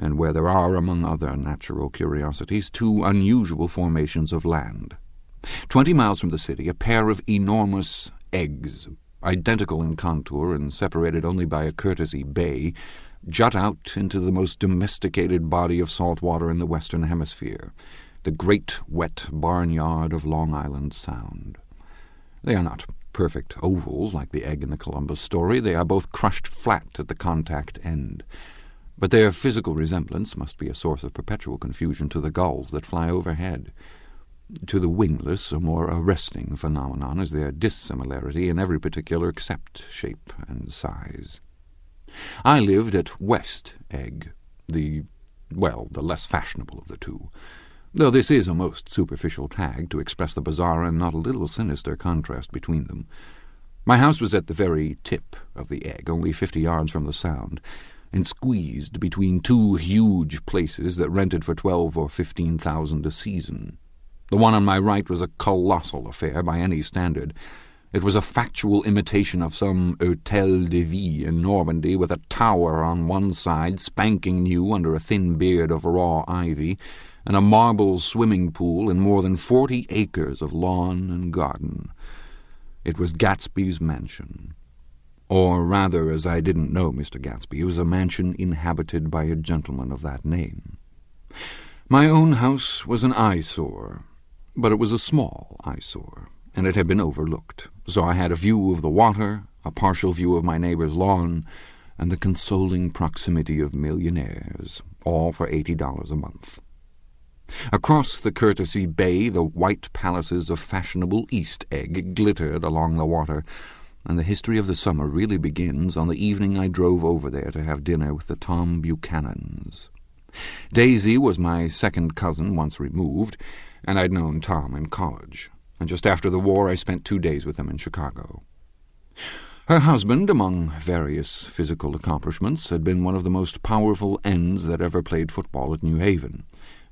and where there are, among other natural curiosities, two unusual formations of land. Twenty miles from the city, a pair of enormous eggs, identical in contour and separated only by a courtesy bay, jut out into the most domesticated body of salt water in the Western Hemisphere, the great wet barnyard of Long Island Sound. They are not perfect ovals like the egg in the Columbus story, they are both crushed flat at the contact end. But their physical resemblance must be a source of perpetual confusion to the gulls that fly overhead. To the wingless, a more arresting phenomenon is their dissimilarity in every particular except shape and size. I lived at West Egg, the, well, the less fashionable of the two, though this is a most superficial tag to express the bizarre and not a little sinister contrast between them. My house was at the very tip of the egg, only fifty yards from the sound, and squeezed between two huge places that rented for twelve or fifteen thousand a season. The one on my right was a colossal affair by any standard, it was a factual imitation of some Hotel de Ville in Normandy, with a tower on one side, spanking new under a thin beard of raw ivy, and a marble swimming pool and more than forty acres of lawn and garden. It was Gatsby's mansion. Or rather, as I didn't know Mr. Gatsby, it was a mansion inhabited by a gentleman of that name. My own house was an eyesore, but it was a small eyesore and it had been overlooked, so I had a view of the water, a partial view of my neighbor's lawn, and the consoling proximity of millionaires, all for eighty dollars a month. Across the courtesy bay, the white palaces of fashionable East Egg glittered along the water, and the history of the summer really begins on the evening I drove over there to have dinner with the Tom Buchanans. Daisy was my second cousin once removed, and I'd known Tom in college and just after the war I spent two days with him in Chicago. Her husband, among various physical accomplishments, had been one of the most powerful ends that ever played football at New Haven,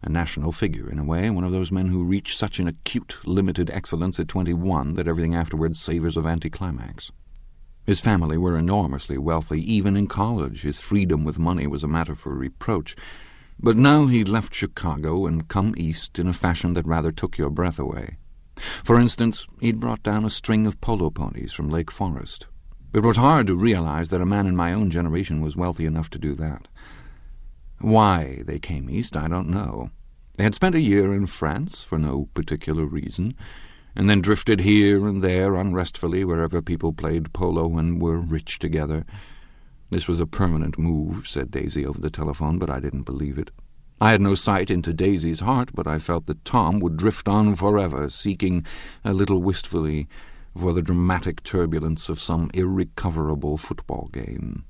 a national figure in a way, one of those men who reach such an acute, limited excellence at twenty-one that everything afterwards savours of anticlimax. His family were enormously wealthy. Even in college, his freedom with money was a matter for reproach. But now he'd left Chicago and come east in a fashion that rather took your breath away. For instance, he'd brought down a string of polo ponies from Lake Forest. It was hard to realize that a man in my own generation was wealthy enough to do that. Why they came east, I don't know. They had spent a year in France for no particular reason, and then drifted here and there unrestfully wherever people played polo and were rich together. This was a permanent move, said Daisy over the telephone, but I didn't believe it. I had no sight into Daisy's heart, but I felt that Tom would drift on forever, seeking, a little wistfully, for the dramatic turbulence of some irrecoverable football game.